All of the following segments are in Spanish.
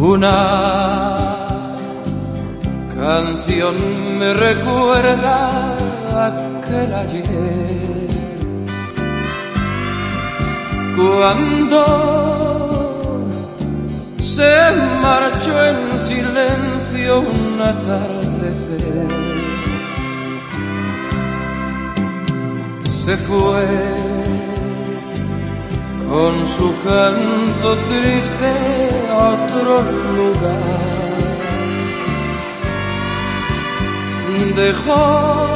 Una canción me recuerda aquel ayer cuando se marchó en silencio un atardecer. Se fue con su canto triste a otro lugar. Dejó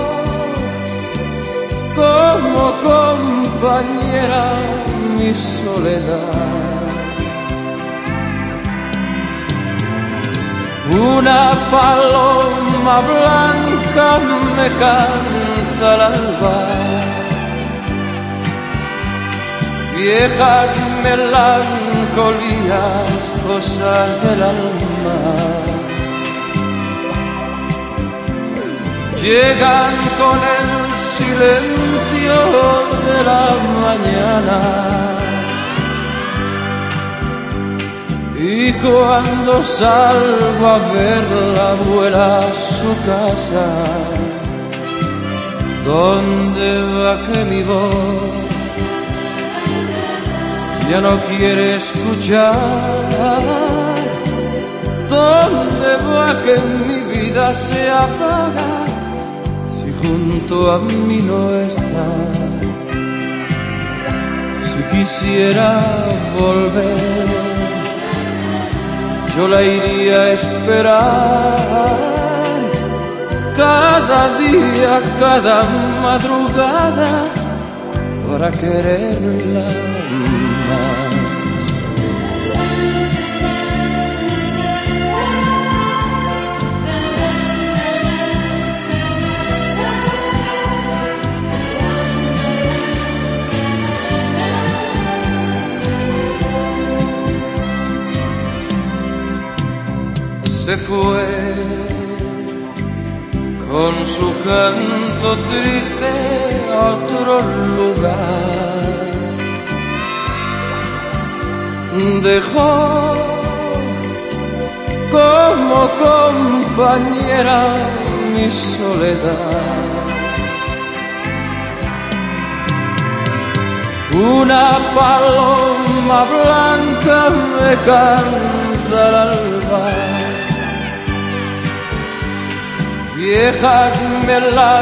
como compañera mi soledad. Una paloma blanca me canta al alba. Viejas melancolías, cosas del alma. Llegan con el silencio de la mañana. Y cuando salgo a verla vuela a su casa, ¿dónde va que mi voz ya no quiere escuchar? ¿Dónde va que mi vida se apaga si junto a mí no está? Si quisiera volver yo la iría a esperar cada día, cada madrugada para quererla más. se fue con su canto triste a otro lugar. Dejó como compañera mi soledad. Una paloma blanca me canta viejas melancolías,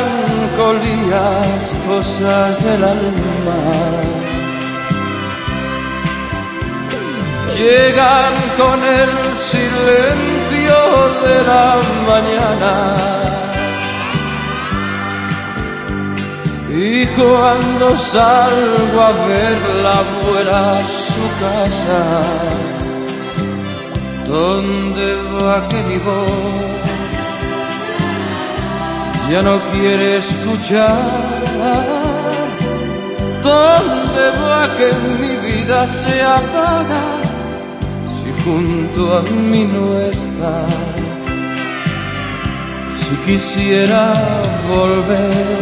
cosas del alma. Llegan con el silencio de la mañana. Y cuando salgo a verla vuela a su casa, ¿dónde va que mi voz? Ya no quiere escuchar. ¿Dónde va que mi vida se apaga si junto a mí no está? Si quisiera volver,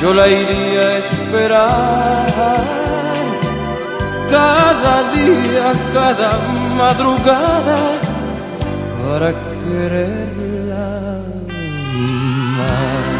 yo la iría a esperar. Cada día, cada madrugada, para quererla my